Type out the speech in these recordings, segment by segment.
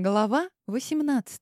Глава 18.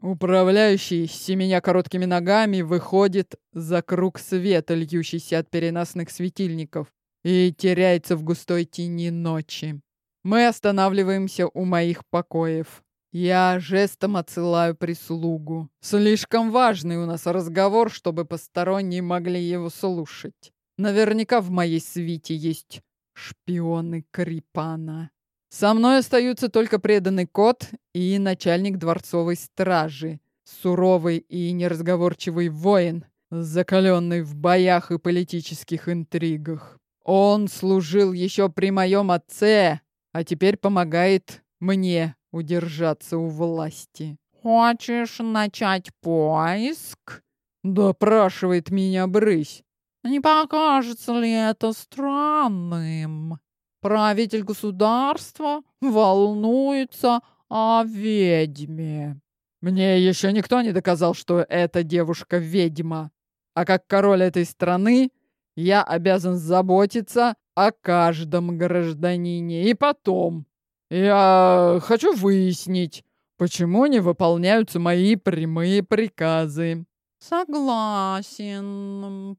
Управляющий семеня короткими ногами выходит за круг света, льющийся от переносных светильников, и теряется в густой тени ночи. Мы останавливаемся у моих покоев. Я жестом отсылаю прислугу. Слишком важный у нас разговор, чтобы посторонние могли его слушать. Наверняка в моей свите есть шпионы Крипана. Со мной остаются только преданный кот и начальник дворцовой стражи, суровый и неразговорчивый воин, закаленный в боях и политических интригах. Он служил еще при моем отце, а теперь помогает мне удержаться у власти. «Хочешь начать поиск?» — допрашивает меня брысь. «Не покажется ли это странным?» Правитель государства волнуется о ведьме. Мне еще никто не доказал, что эта девушка ведьма. А как король этой страны, я обязан заботиться о каждом гражданине. И потом, я хочу выяснить, почему не выполняются мои прямые приказы. Согласен.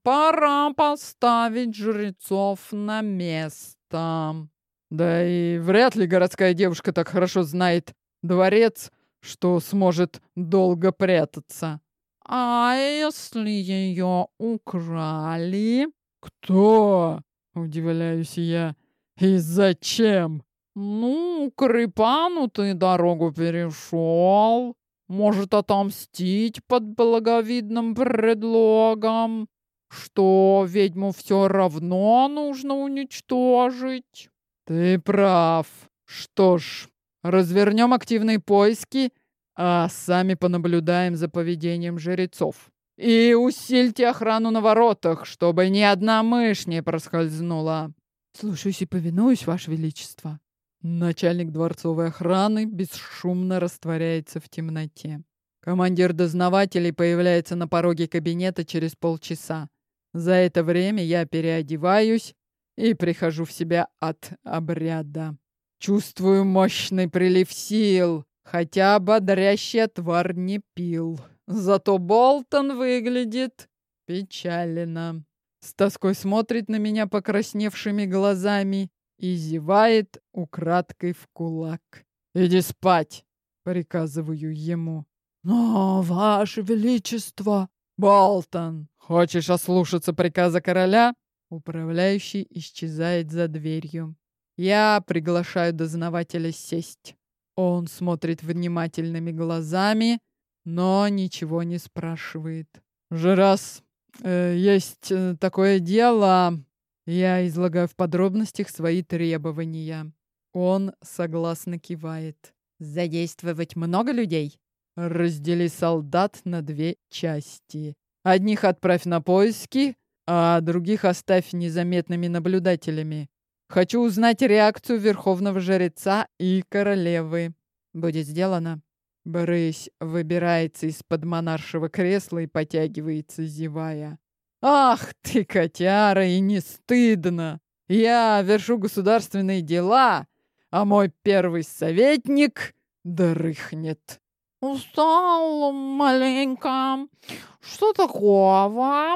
Пора поставить жрецов на место там. Да и вряд ли городская девушка так хорошо знает дворец, что сможет долго прятаться. А если ее украли? Кто? Удивляюсь я. И зачем? Ну, к ты дорогу перешел. Может отомстить под благовидным предлогом что ведьму все равно нужно уничтожить. Ты прав. Что ж, развернем активные поиски, а сами понаблюдаем за поведением жрецов. И усильте охрану на воротах, чтобы ни одна мышь не проскользнула. Слушаюсь и повинуюсь, Ваше Величество. Начальник дворцовой охраны бесшумно растворяется в темноте. Командир дознавателей появляется на пороге кабинета через полчаса. За это время я переодеваюсь и прихожу в себя от обряда. Чувствую мощный прилив сил, хотя бодрящий отвар не пил. Зато Болтон выглядит печально. С тоской смотрит на меня покрасневшими глазами и зевает украдкой в кулак. «Иди спать!» — приказываю ему. «Но, Ваше Величество!» «Болтон, хочешь ослушаться приказа короля?» Управляющий исчезает за дверью. Я приглашаю дознавателя сесть. Он смотрит внимательными глазами, но ничего не спрашивает. «Же раз э, есть э, такое дело...» Я излагаю в подробностях свои требования. Он согласно кивает. «Задействовать много людей?» Раздели солдат на две части. Одних отправь на поиски, а других оставь незаметными наблюдателями. Хочу узнать реакцию верховного жреца и королевы. Будет сделано. Брысь выбирается из-под монаршего кресла и потягивается, зевая. «Ах ты, котяра, и не стыдно! Я вершу государственные дела, а мой первый советник дрыхнет!» «Устал маленько. Что такого?»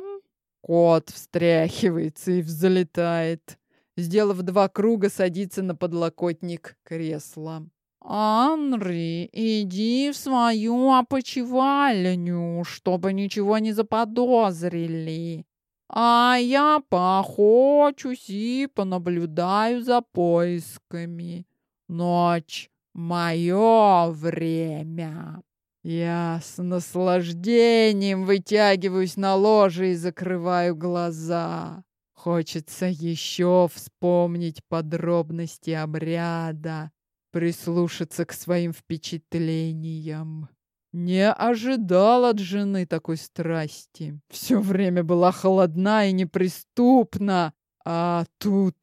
Кот встряхивается и взлетает. Сделав два круга, садится на подлокотник кресла. «Анри, иди в свою опочивальню, чтобы ничего не заподозрили. А я поохочусь и понаблюдаю за поисками. Ночь Мое время. Я с наслаждением вытягиваюсь на ложе и закрываю глаза. Хочется еще вспомнить подробности обряда, прислушаться к своим впечатлениям. Не ожидал от жены такой страсти. Все время была холодна и неприступна, а тут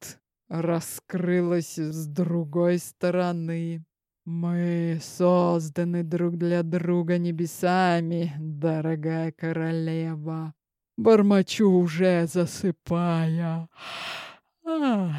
раскрылась с другой стороны. Мы созданы друг для друга небесами, дорогая королева. Бормочу уже, засыпая. Ах.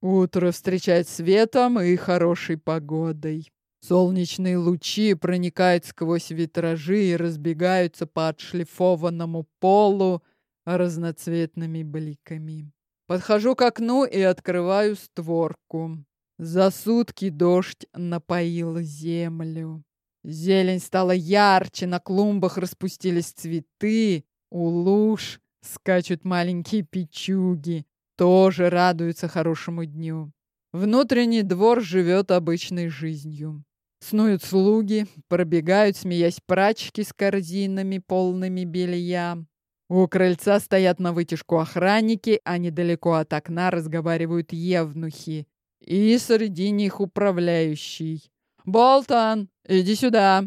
Утро встречать светом и хорошей погодой. Солнечные лучи проникают сквозь витражи и разбегаются по отшлифованному полу разноцветными бликами. Подхожу к окну и открываю створку. За сутки дождь напоил землю. Зелень стала ярче, на клумбах распустились цветы, у луж скачут маленькие печуги, тоже радуются хорошему дню. Внутренний двор живет обычной жизнью. Снуют слуги, пробегают, смеясь, прачки с корзинами, полными белья. У крыльца стоят на вытяжку охранники, а недалеко от окна разговаривают евнухи. И среди них управляющий. «Болтон, иди сюда!»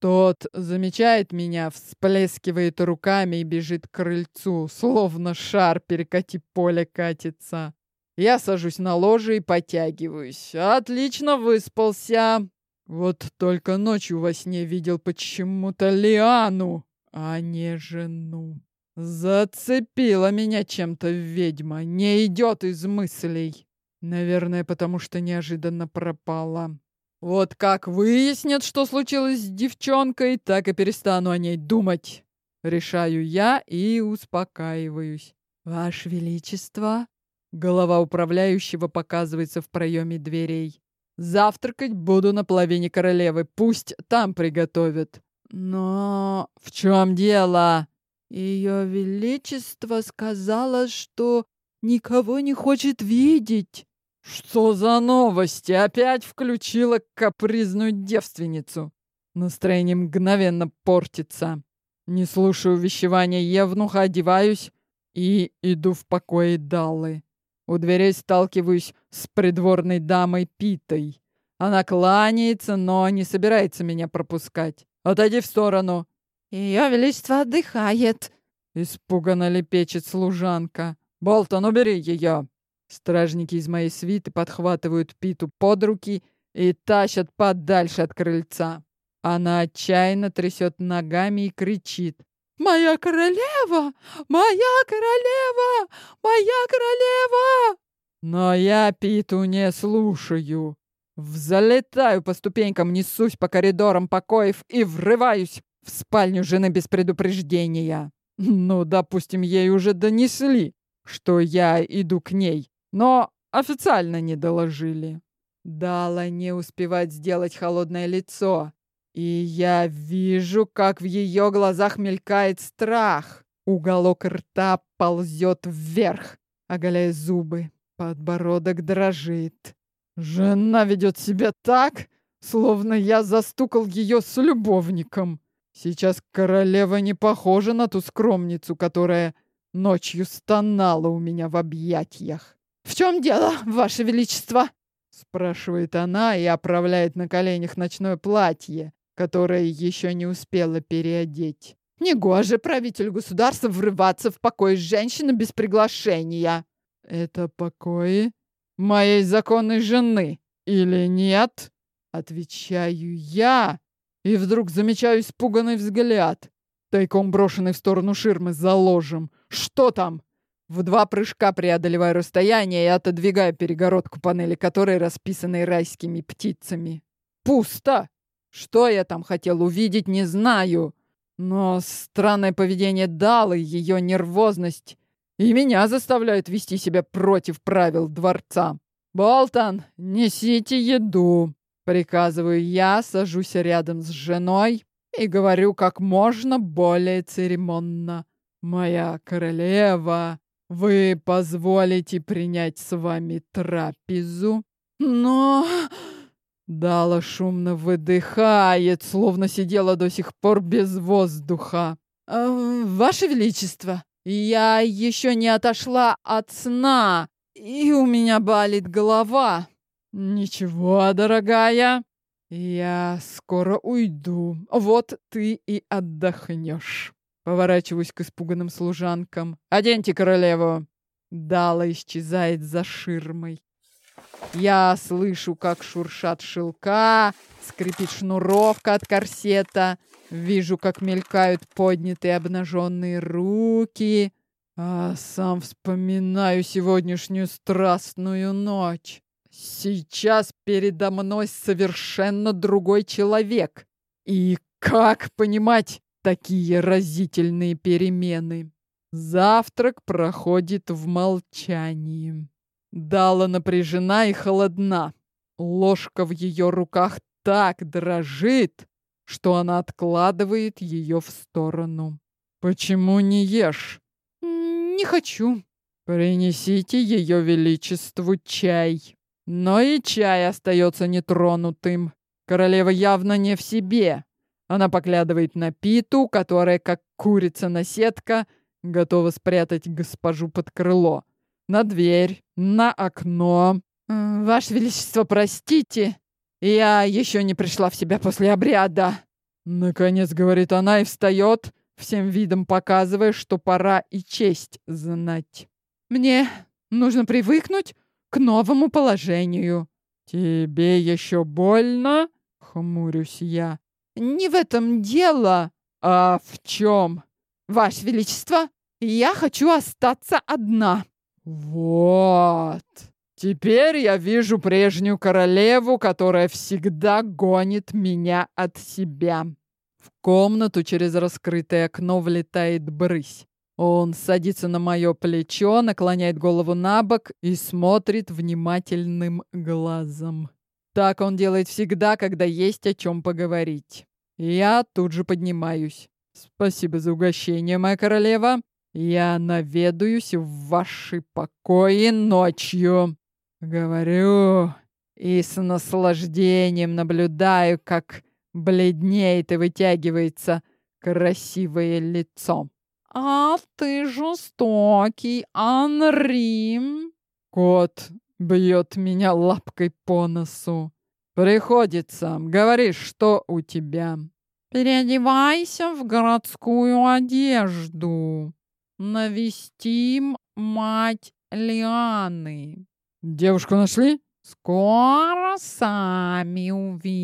Тот замечает меня, всплескивает руками и бежит к крыльцу, словно шар перекати поле катится. Я сажусь на ложе и потягиваюсь. Отлично выспался. Вот только ночью во сне видел почему-то Лиану, а не жену. Зацепила меня чем-то ведьма, не идет из мыслей. Наверное, потому что неожиданно пропала. Вот как выяснят, что случилось с девчонкой, так и перестану о ней думать. Решаю я и успокаиваюсь. Ваше Величество, голова управляющего показывается в проеме дверей. Завтракать буду на половине королевы. Пусть там приготовят. Но в чем дело? Ее Величество сказала, что никого не хочет видеть. Что за новости? Опять включила капризную девственницу. Настроение мгновенно портится. Не слушаю вещевания Евнуха, одеваюсь и иду в покое Даллы. У дверей сталкиваюсь с придворной дамой Питой. Она кланяется, но не собирается меня пропускать. Отойди в сторону. Ее величество отдыхает. Испуганно лепечет служанка. Болтон, убери ее. Стражники из моей свиты подхватывают Питу под руки и тащат подальше от крыльца. Она отчаянно трясет ногами и кричит. «Моя королева! Моя королева! Моя королева!» Но я Питу не слушаю. Взлетаю по ступенькам, несусь по коридорам покоев и врываюсь в спальню жены без предупреждения. Ну, допустим, ей уже донесли, что я иду к ней, но официально не доложили. Дала не успевать сделать холодное лицо. И я вижу, как в ее глазах мелькает страх. Уголок рта ползет вверх, оголяя зубы. Подбородок дрожит. Жена ведет себя так, словно я застукал ее с любовником. Сейчас королева не похожа на ту скромницу, которая ночью стонала у меня в объятиях. «В чем дело, ваше величество?» спрашивает она и оправляет на коленях ночное платье, которое еще не успела переодеть. Негоже правителю государства врываться в покой женщины без приглашения. Это покои моей законной жены или нет? Отвечаю я, и вдруг замечаю испуганный взгляд, тайком брошенный в сторону ширмы за ложем. Что там? В два прыжка преодолеваю расстояние и отодвигаю перегородку панели, которой расписаны райскими птицами. Пусто! Что я там хотел увидеть, не знаю. Но странное поведение Далы, ее нервозность и меня заставляют вести себя против правил дворца. «Болтон, несите еду!» Приказываю я, сажусь рядом с женой и говорю как можно более церемонно. «Моя королева, вы позволите принять с вами трапезу?» «Но...» Дала шумно выдыхает, словно сидела до сих пор без воздуха. «Э, «Ваше Величество, я еще не отошла от сна, и у меня болит голова». «Ничего, дорогая, я скоро уйду. Вот ты и отдохнешь». Поворачиваюсь к испуганным служанкам. «Оденьте королеву!» Дала исчезает за ширмой. Я слышу, как шуршат шелка, скрипит шнуровка от корсета, вижу, как мелькают поднятые обнаженные руки, а сам вспоминаю сегодняшнюю страстную ночь. сейчас передо мной совершенно другой человек. И как понимать такие разительные перемены? Завтрак проходит в молчании. Дала напряжена и холодна. Ложка в ее руках так дрожит, что она откладывает ее в сторону. «Почему не ешь?» «Не хочу». «Принесите ее величеству чай». Но и чай остается нетронутым. Королева явно не в себе. Она поглядывает на Питу, которая, как курица-наседка, готова спрятать госпожу под крыло. На дверь, на окно. «Ваше Величество, простите, я еще не пришла в себя после обряда». Наконец, говорит она и встает, всем видом показывая, что пора и честь знать. «Мне нужно привыкнуть к новому положению». «Тебе еще больно?» — хмурюсь я. «Не в этом дело». «А в чем?» «Ваше Величество, я хочу остаться одна». «Вот. Теперь я вижу прежнюю королеву, которая всегда гонит меня от себя». В комнату через раскрытое окно влетает брысь. Он садится на мое плечо, наклоняет голову на бок и смотрит внимательным глазом. Так он делает всегда, когда есть о чем поговорить. Я тут же поднимаюсь. Спасибо за угощение, моя королева. Я наведаюсь в ваши покои ночью. Говорю и с наслаждением наблюдаю, как бледнеет и вытягивается красивое лицо. «А ты жестокий, Анри!» Кот бьет меня лапкой по носу. «Приходится. Говори, что у тебя?» «Переодевайся в городскую одежду. Навестим мать Лианы». «Девушку нашли?» «Скоро сами увидите».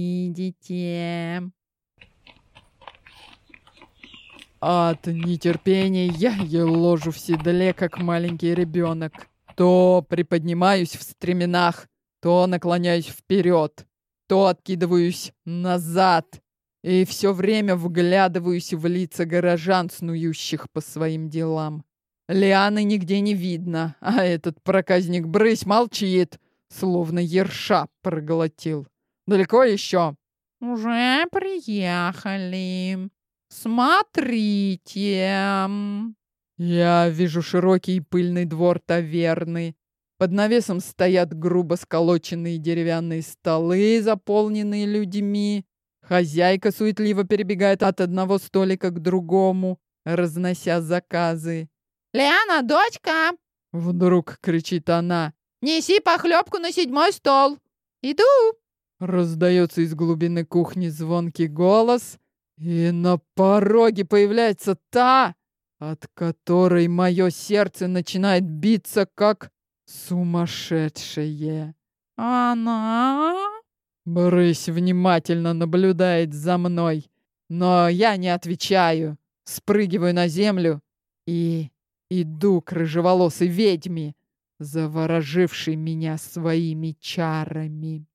От нетерпения я еложу в седле, как маленький ребенок. То приподнимаюсь в стременах, то наклоняюсь вперед, то откидываюсь назад. И все время вглядываюсь в лица горожан, снующих по своим делам. Лианы нигде не видно, а этот проказник брысь молчит, словно ерша проглотил. Далеко еще? «Уже приехали», «Смотрите!» Я вижу широкий пыльный двор таверны. Под навесом стоят грубо сколоченные деревянные столы, заполненные людьми. Хозяйка суетливо перебегает от одного столика к другому, разнося заказы. «Лиана, дочка!» Вдруг кричит она. «Неси похлебку на седьмой стол! Иду!» Раздается из глубины кухни звонкий голос, и на пороге появляется та, от которой мое сердце начинает биться как сумасшедшее. Она? Брысь внимательно наблюдает за мной, но я не отвечаю, спрыгиваю на землю и иду к рыжеволосой ведьме, заворожившей меня своими чарами.